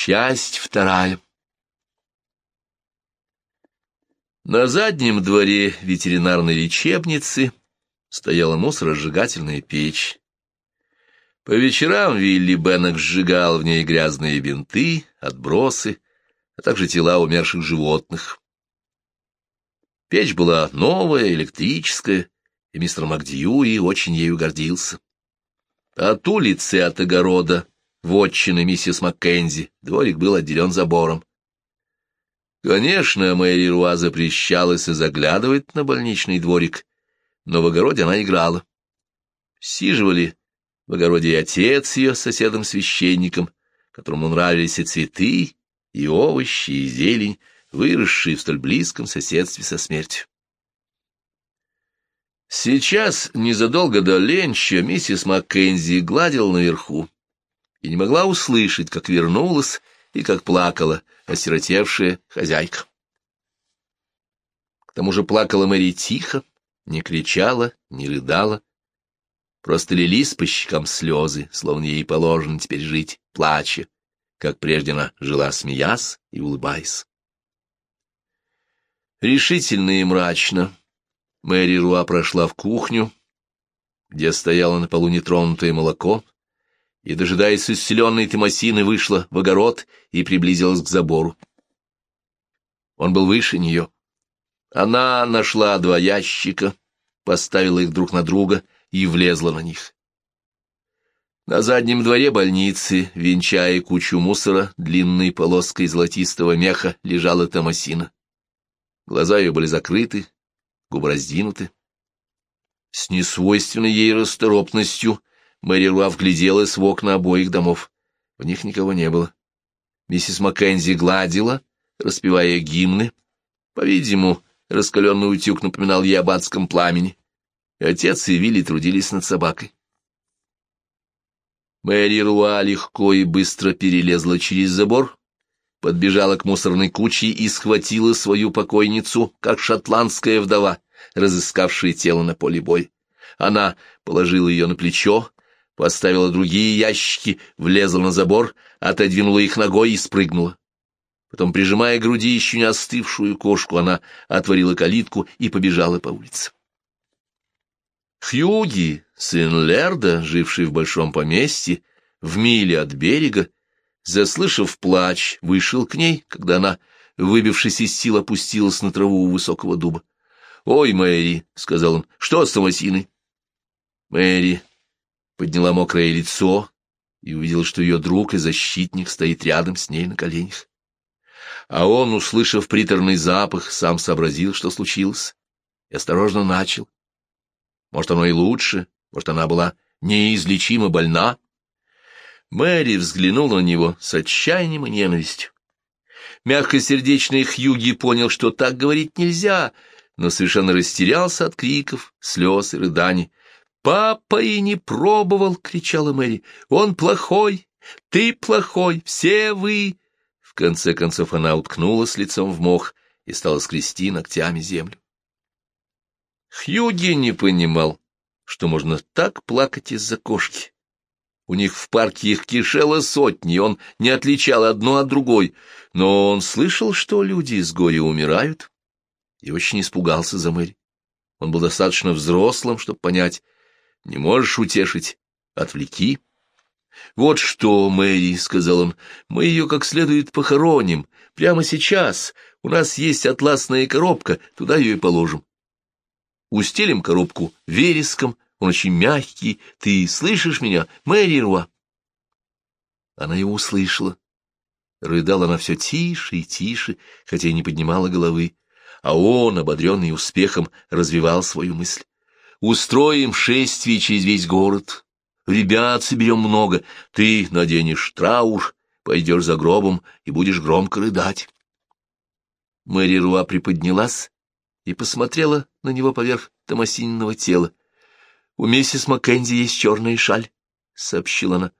Часть вторая. На заднем дворе ветеринарной лечебницы стояла мусоросжигательная печь. По вечерам Вилли Беннек сжигал в ней грязные бинты, отбросы, а также тела умерших животных. Печь была новая, электрическая, и мистер Макдьюи очень ею гордился. От улицы, от огорода, вотчины миссис Маккензи, дворик был отделен забором. Конечно, Мэри Руа запрещалась и заглядывать на больничный дворик, но в огороде она играла. Сиживали в огороде и отец ее с соседом-священником, которому нравились и цветы, и овощи, и зелень, выросшие в столь близком соседстве со смертью. Сейчас, незадолго до ленча, миссис Маккензи гладила наверху и не могла услышать, как вернулась и как плакала осиротевшая хозяйка. К тому же плакала Мэри тихо, не кричала, не рыдала. Просто лились по щекам слезы, словно ей положено теперь жить, плача, как прежде она жила, смеясь и улыбаясь. Решительно и мрачно Мэри Руа прошла в кухню, где стояло на полу нетронутое молоко, и, дожидаясь исцеленной Томасины, вышла в огород и приблизилась к забору. Он был выше нее. Она нашла два ящика, поставила их друг на друга и влезла на них. На заднем дворе больницы, венчая кучу мусора, длинной полоской золотистого меха лежала Томасина. Глаза ее были закрыты, губы раздвинуты. С несвойственной ей расторопностью Мэри Руа вгляделась в окна обоих домов. В них никого не было. Миссис Маккензи гладила, распевая гимны. По-видимому, раскаленный утюг напоминал ей об адском пламени. И отец и Вилли трудились над собакой. Мэри Руа легко и быстро перелезла через забор, подбежала к мусорной куче и схватила свою покойницу, как шотландская вдова, разыскавшая тело на поле боя. Она положила ее на плечо, поставила другие ящики, влезла на забор, отодвинула их ногой и спрыгнула. Потом, прижимая к груди еще не остывшую кошку, она отворила калитку и побежала по улице. Хьюги, сын Лерда, живший в большом поместье, в миле от берега, заслышав плач, вышел к ней, когда она, выбившись из сил, опустилась на траву у высокого дуба. — Ой, Мэри, — сказал он, — что с Томасиной? Мэри подняла мокрое лицо и увидела, что ее друг и защитник стоит рядом с ней на коленях. А он, услышав приторный запах, сам сообразил, что случилось, и осторожно начал. Может, оно и лучше, может, она была неизлечимо больна. Мэри взглянула на него с отчаянием и ненавистью. Мягкосердечный Хьюги понял, что так говорить нельзя, но совершенно растерялся от криков, слез и рыданий. «Папа и не пробовал!» — кричала Мэри. «Он плохой! Ты плохой! Все вы!» В конце концов она уткнулась лицом в мох и стала скрести ногтями землю. Хьюги не понимал, что можно так плакать из-за кошки. У них в парке их кишело сотни, он не отличал одну от другой, но он слышал, что люди с горя умирают, и очень испугался за Мэри. Он был достаточно взрослым, чтобы понять, не можешь утешить, отвлеки. «Вот что, Мэри», — сказал он, — «мы ее как следует похороним. Прямо сейчас. У нас есть атласная коробка, туда ее и положим. Устелим коробку вереском, он очень мягкий. Ты слышишь меня, Мэри Руа?» Она его услышала. Рыдала она все тише и тише, хотя и не поднимала головы, а он, ободренный успехом, развивал свою мысль. «Устроим шествие через весь город. Ребят соберем много. Ты наденешь траур, пойдешь за гробом и будешь громко рыдать». Мэри Руа приподнялась и посмотрела на него поверх Томасининого тела. «У миссис Маккензи есть черная шаль», — сообщила она.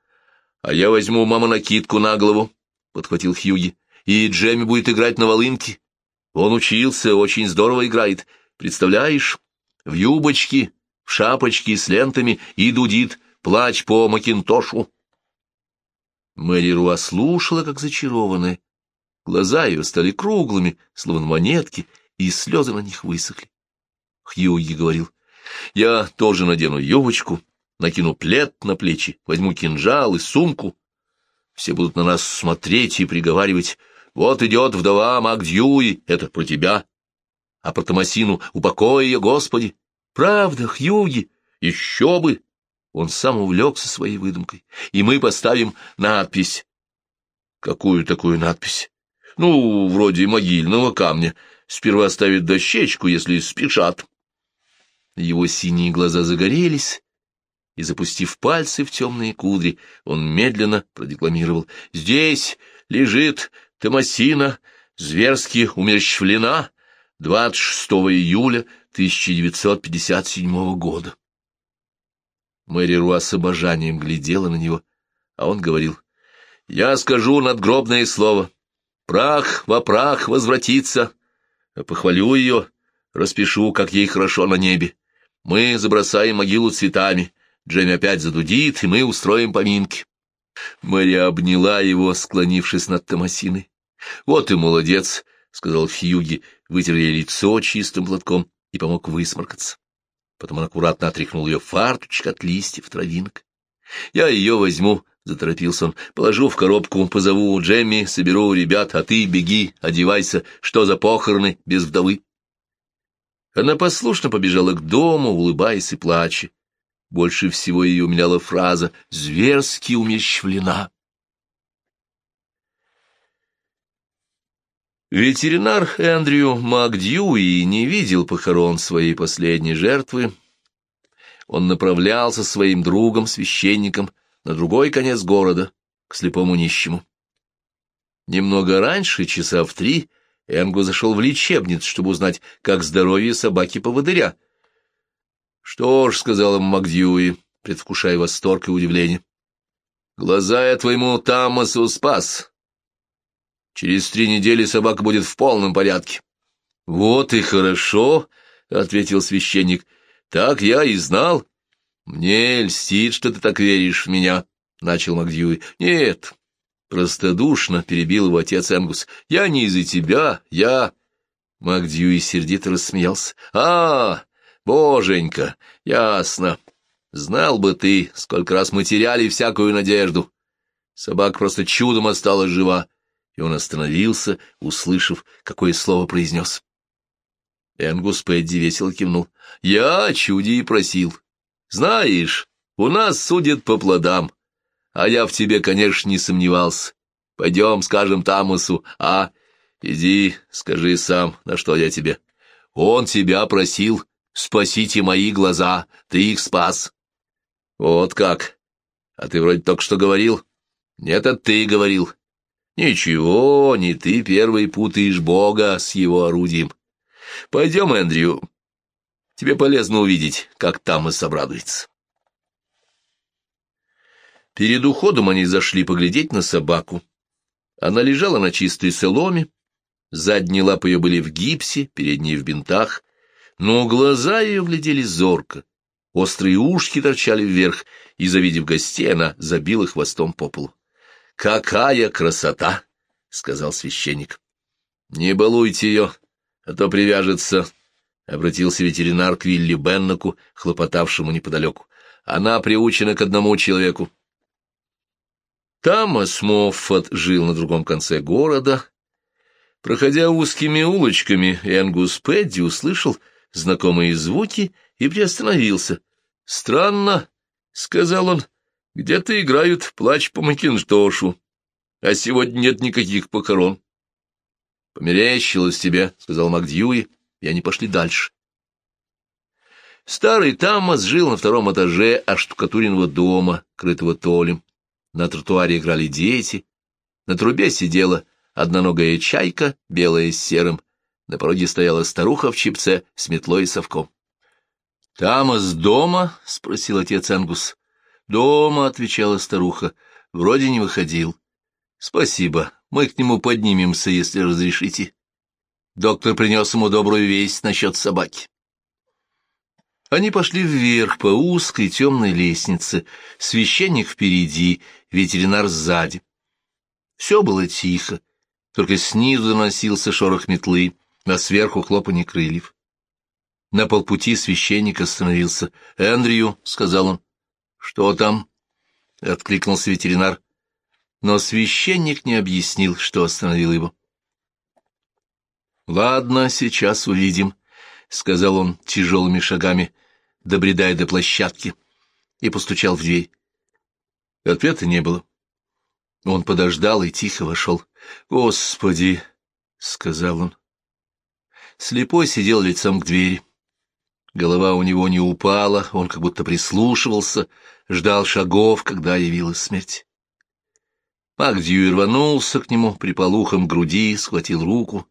«А я возьму у мамы накидку на голову», — подхватил Хьюги. «И Джемми будет играть на волынке. Он учился, очень здорово играет. Представляешь, в юбочке, в шапочке с лентами и дудит, плач по Макинтошу». Мэри Руа слушала, как зачарованная. Глаза ее стали круглыми, словно монетки, и слезы на них высохли. Хьюги говорил, «Я тоже надену юбочку, накину плед на плечи, возьму кинжал и сумку. Все будут на нас смотреть и приговаривать, вот идет вдова Макдьюи, это про тебя. А про Томасину упокой ее, Господи. Правда, Хьюги, еще бы. Он сам увлекся своей выдумкой. И мы поставим надпись. Какую такую надпись? Ну, вроде могильного камня. Сперва ставят дощечку, если спешат. Его синие глаза загорелись, и, запустив пальцы в темные кудри, он медленно продекламировал. «Здесь лежит Томасина, зверски умерщвлена 26 июля 1957 года». Мэри Руа с обожанием глядела на него, а он говорил, «Я скажу надгробное слово. Прах во прах возвратится. Похвалю ее, распишу, как ей хорошо на небе. Мы забросаем могилу цветами. Джемми опять задудит, и мы устроим поминки». Мэри обняла его, склонившись над Томасиной. «Вот и молодец», — сказал Фьюги, вытер ей лицо чистым платком и помог высморкаться. Потом он аккуратно отряхнул ее фарточек от листьев травинок. «Я ее возьму», — заторопился он, — «положу в коробку, позову Джемми, соберу ребят, а ты беги, одевайся, что за похороны без вдовы». Она послушно побежала к дому, улыбаясь и плача. Больше всего ее умиляла фраза «зверски умещвлена». Ветеринар Эндрю Макдьюи не видел похорон своей последней жертвы. Он направлялся своим другом-священником на другой конец города, к слепому нищему. Немного раньше, часа в три, Энгу зашел в лечебницу, чтобы узнать, как здоровье собаки-поводыря. «Что ж», — сказал ему Макдьюи, предвкушая восторг и удивление, — «глаза я твоему Тамасу спас, Через три недели собака будет в полном порядке. — Вот и хорошо, — ответил священник. — Так я и знал. — Мне льстит, что ты так веришь в меня, — начал Макдьюи. — Нет, простодушно перебил его отец Энгус. — Я не из-за тебя, я... Макдьюи сердито рассмеялся. — А, боженька, ясно. Знал бы ты, сколько раз мы теряли всякую надежду. Собака просто чудом осталась жива и он остановился, услышав, какое слово произнес. Энгус Пэдди весело кивнул. — Я о чуде и просил. Знаешь, у нас судят по плодам, а я в тебе, конечно, не сомневался. Пойдем, скажем Тамусу, а... Иди, скажи сам, на что я тебе. Он тебя просил, спасите мои глаза, ты их спас. Вот как. А ты вроде только что говорил. Нет, это ты говорил. Ничего, не ты первый путаешь Бога с его орудием. Пойдем, Эндрю. Тебе полезно увидеть, как там и обрадуется. Перед уходом они зашли поглядеть на собаку. Она лежала на чистой соломе, задние лапы ее были в гипсе, передние в бинтах, но глаза ее глядели зорко, острые ушки торчали вверх, и, завидев гостей, она забила хвостом по полу. «Какая красота!» — сказал священник. «Не балуйте ее, а то привяжется», — обратился ветеринар к Вилли Бенноку, хлопотавшему неподалеку. «Она приучена к одному человеку». Тамас Моффат жил на другом конце города. Проходя узкими улочками, Энгус Пэдди услышал знакомые звуки и приостановился. «Странно», — сказал он, — где-то играют плач по Макинтошу, а сегодня нет никаких похорон. — Померещилось тебе, — сказал Макдьюи, и они пошли дальше. Старый Тамас жил на втором этаже оштукатуренного дома, крытого толем. На тротуаре играли дети, на трубе сидела одноногая чайка, белая с серым, на пороге стояла старуха в чипце с метлой и совком. — Тамас дома? — спросил отец Ангус. «Дома», — отвечала старуха, — «вроде не выходил». «Спасибо, мы к нему поднимемся, если разрешите». Доктор принес ему добрую весть насчет собаки. Они пошли вверх по узкой темной лестнице, священник впереди, ветеринар сзади. Все было тихо, только снизу доносился шорох метлы, а сверху хлопанье крыльев. На полпути священник остановился. «Эндрю», — сказал он. «Что там?» — откликнулся ветеринар. Но священник не объяснил, что остановил его. «Ладно, сейчас увидим», — сказал он тяжелыми шагами, добредая до площадки, и постучал в дверь. Ответа не было. Он подождал и тихо вошел. «Господи!» — сказал он. Слепой сидел лицом к двери. Голова у него не упала, он как будто прислушивался, ждал шагов, когда явилась смерть. Магдью рванулся к нему, приполухом груди, схватил руку.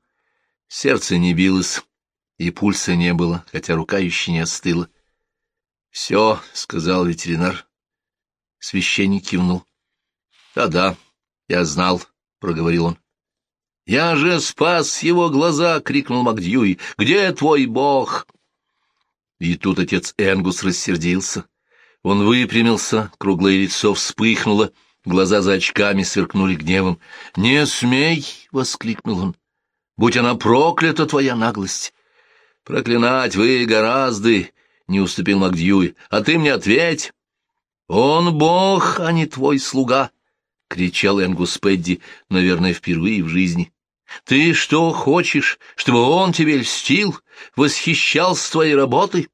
Сердце не билось, и пульса не было, хотя рука еще не остыла. — Все, — сказал ветеринар. Священник кивнул. — Да-да, я знал, — проговорил он. — Я же спас его глаза! — крикнул Макдьюи. — Где твой бог? И тут отец Энгус рассердился. Он выпрямился, круглое лицо вспыхнуло, глаза за очками сверкнули гневом. «Не смей!» — воскликнул он. «Будь она проклята, твоя наглость!» «Проклинать вы гораздо!» — не уступил Макдьюи. «А ты мне ответь!» «Он бог, а не твой слуга!» — кричал Энгус Пэдди, наверное, впервые в жизни. «Ты что хочешь, чтобы он тебе льстил, восхищался твоей работой?»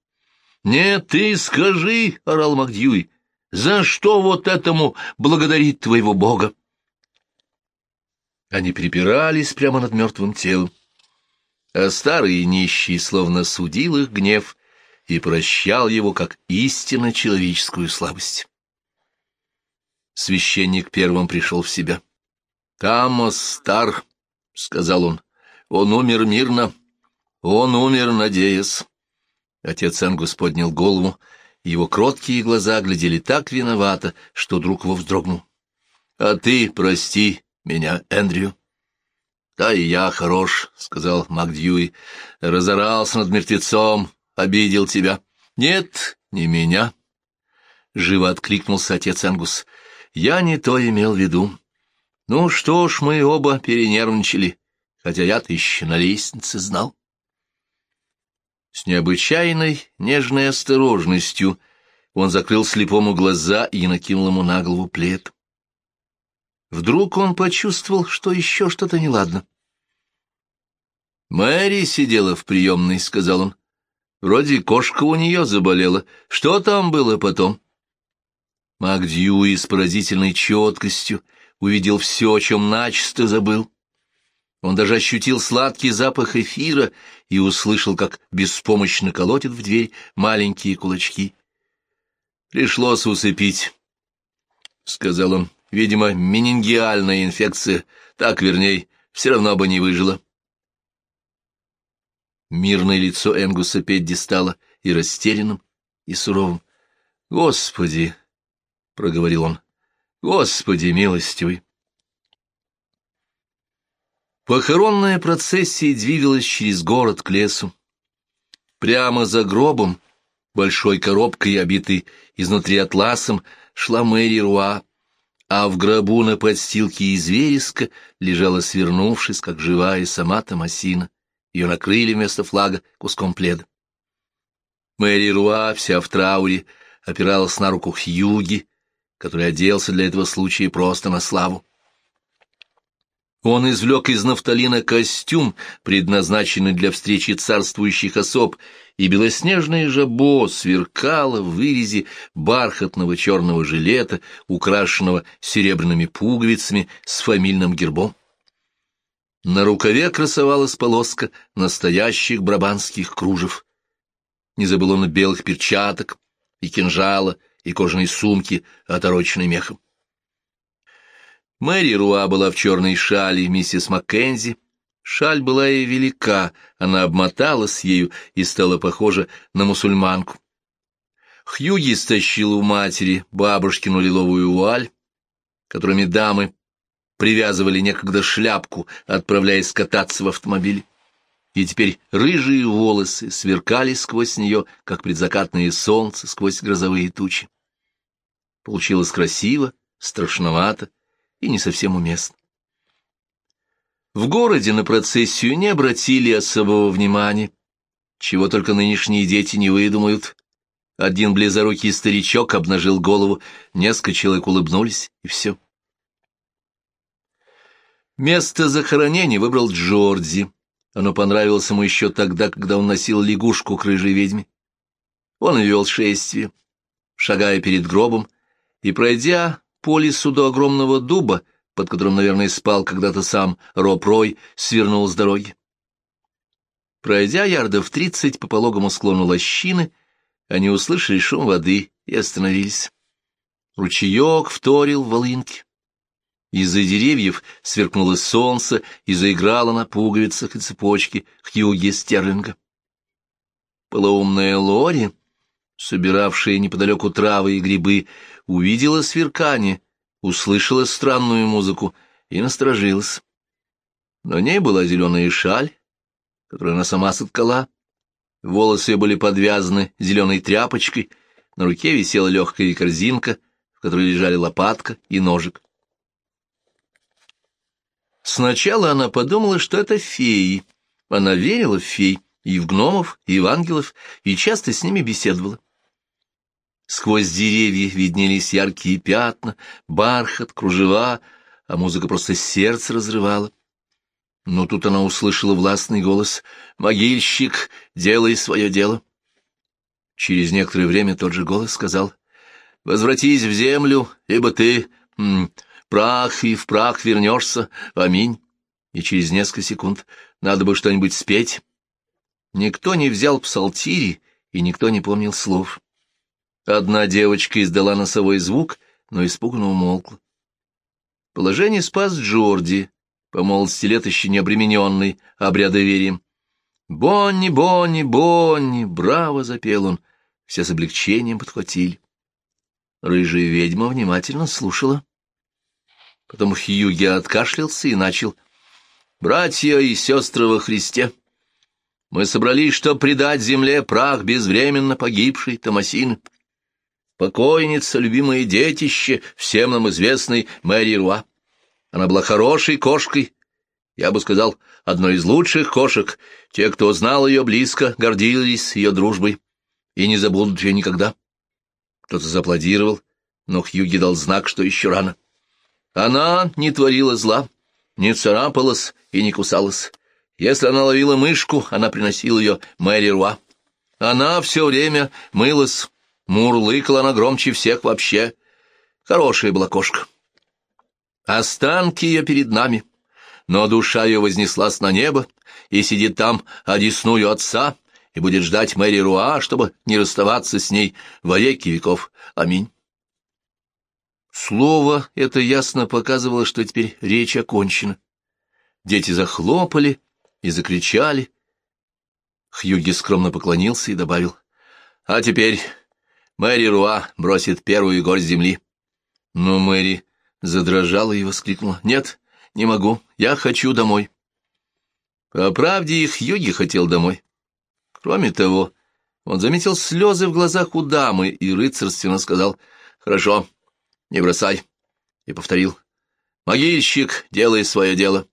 «Нет, ты скажи!» — орал Макдьюи. «За что вот этому благодарить твоего бога?» Они припирались прямо над мертвым телом, а старый нищий словно судил их гнев и прощал его как истинно человеческую слабость. Священник первым пришел в себя. «Тамос стар», — сказал он, — «он умер мирно, он умер, надеясь». Отец Ангус поднял голову, и его кроткие глаза глядели так виновато, что друг его вздрогнул. — А ты прости меня, Эндрю. — Да и я хорош, — сказал Макдьюи. — Разорался над мертвецом, обидел тебя. — Нет, не меня. Живо откликнулся отец Ангус. — Я не то имел в виду. Ну что ж, мы оба перенервничали, хотя я-то еще на лестнице знал. С необычайной нежной осторожностью он закрыл слепому глаза и накинул ему на голову плед. Вдруг он почувствовал, что еще что-то неладно. «Мэри сидела в приемной», — сказал он. «Вроде кошка у нее заболела. Что там было потом?» Макдьюи с поразительной четкостью увидел все, о чем начисто забыл. Он даже ощутил сладкий запах эфира и услышал, как беспомощно колотят в дверь маленькие кулачки. «Пришлось усыпить», — сказал он. «Видимо, менингиальная инфекция. Так, верней, все равно бы не выжила». Мирное лицо Энгуса Педди стало и растерянным, и суровым. «Господи!» — проговорил он. «Господи милостивый!» Похоронная процессия двигалась через город к лесу. Прямо за гробом, большой коробкой, обитой изнутри атласом, шла Мэри Руа, а в гробу на подстилке из вереска лежала, свернувшись, как живая сама Томасина. Ее накрыли вместо флага куском пледа. Мэри Руа, вся в трауре, опиралась на руку Хьюги, который оделся для этого случая просто на славу. Он извлек из нафталина костюм, предназначенный для встречи царствующих особ, и белоснежное жабо сверкало в вырезе бархатного черного жилета, украшенного серебряными пуговицами с фамильным гербом. На рукаве красовалась полоска настоящих брабанских кружев. Не забыл он белых перчаток, и кинжала, и кожаной сумки, отороченной мехом. Мэри Руа была в черной шале миссис Маккензи. Шаль была ей велика, она обмоталась ею и стала похожа на мусульманку. Хьюги стащил у матери бабушкину лиловую вуаль, которыми дамы привязывали некогда шляпку, отправляясь кататься в автомобиле. И теперь рыжие волосы сверкали сквозь нее, как предзакатное солнце сквозь грозовые тучи. Получилось красиво, страшновато, и не совсем уместно. В городе на процессию не обратили особого внимания, чего только нынешние дети не выдумают. Один близорукий старичок обнажил голову, несколько человек улыбнулись, и все. Место захоронения выбрал Джордзи. Оно понравилось ему еще тогда, когда он носил лягушку к рыжей ведьме. Он вел шествие, шагая перед гробом, и, пройдя по лесу до огромного дуба, под которым, наверное, спал когда-то сам Роб Рой, свернул с дороги. Пройдя ярдов тридцать по пологому склону лощины, они услышали шум воды и остановились. Ручеек вторил волынки. Из-за деревьев сверкнуло солнце и заиграло на пуговицах и цепочке Хьюги Стерлинга. Полоумная Лори, собиравшая неподалеку травы и грибы, увидела сверкание, услышала странную музыку и насторожилась. На ней была зеленая шаль, которую она сама соткала. Волосы были подвязаны зеленой тряпочкой, на руке висела легкая корзинка, в которой лежали лопатка и ножик. Сначала она подумала, что это феи. Она верила в фей, и в гномов, и в ангелов, и часто с ними беседовала. Сквозь деревья виднелись яркие пятна, бархат, кружева, а музыка просто сердце разрывала. Но тут она услышала властный голос «Могильщик, делай свое дело». Через некоторое время тот же голос сказал «Возвратись в землю, ибо ты прах и в прах вернешься, аминь. И через несколько секунд надо бы что-нибудь спеть. Никто не взял псалтири, и никто не помнил слов. Одна девочка издала носовой звук, но испуганно умолкла. Положение спас Джорди, по молодости лет еще не обремененный обрядоверием. «Бонни, Бонни, Бонни!» — браво запел он. Все с облегчением подхватили. Рыжая ведьма внимательно слушала. Потом Хьюги откашлялся и начал. «Братья и сестры во Христе, мы собрались, чтобы предать земле прах безвременно погибшей Томасины. Покойница, любимое детище, всем нам известной Мэри Руа. Она была хорошей кошкой, я бы сказал, одной из лучших кошек. Те, кто знал ее близко, гордились ее дружбой и не забудут ее никогда. Кто-то зааплодировал, но Хьюги дал знак, что еще рано. Она не творила зла, не царапалась и не кусалась. Если она ловила мышку, она приносила ее Мэри Руа. Она все время мылась, мурлыкала она громче всех вообще. Хорошая была кошка. Останки ее перед нами, но душа ее вознеслась на небо и сидит там, одесную отца, и будет ждать Мэри Руа, чтобы не расставаться с ней во веки веков. Аминь. Слово это ясно показывало, что теперь речь окончена. Дети захлопали и закричали. Хьюги скромно поклонился и добавил. — А теперь Мэри Руа бросит первую горсть земли. Но Мэри задрожала и воскликнула. — Нет, не могу, я хочу домой. По правде их Хьюги хотел домой. Кроме того, он заметил слезы в глазах у дамы и рыцарственно сказал. — Хорошо, — не бросай. И повторил. Могильщик, делай свое дело.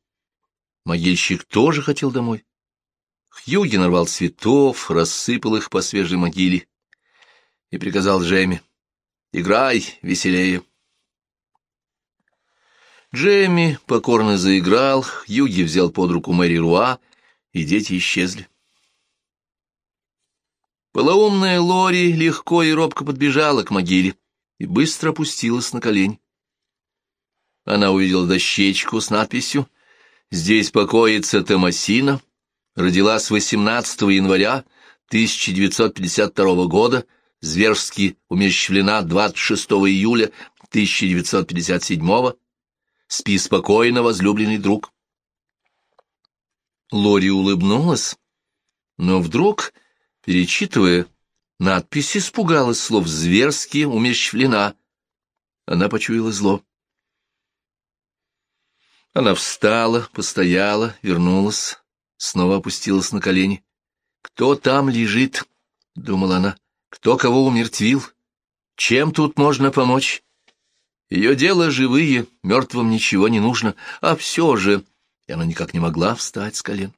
Могильщик тоже хотел домой. Хьюги нарвал цветов, рассыпал их по свежей могиле и приказал Джемми. «Играй веселее». Джемми покорно заиграл, Хьюги взял под руку Мэри Руа, и дети исчезли. Полоумная Лори легко и робко подбежала к могиле и быстро опустилась на колени. Она увидела дощечку с надписью «Здесь покоится Томасина, родилась 18 января 1952 года, зверски умерщвлена 26 июля 1957 Спи спокойно, возлюбленный друг». Лори улыбнулась, но вдруг, перечитывая Надпись испугалась слов «зверски умерщвлена». Она почуяла зло. Она встала, постояла, вернулась, снова опустилась на колени. «Кто там лежит?» — думала она. «Кто кого умертвил? Чем тут можно помочь?» Ее дело живые, мертвым ничего не нужно, а все же и она никак не могла встать с колен.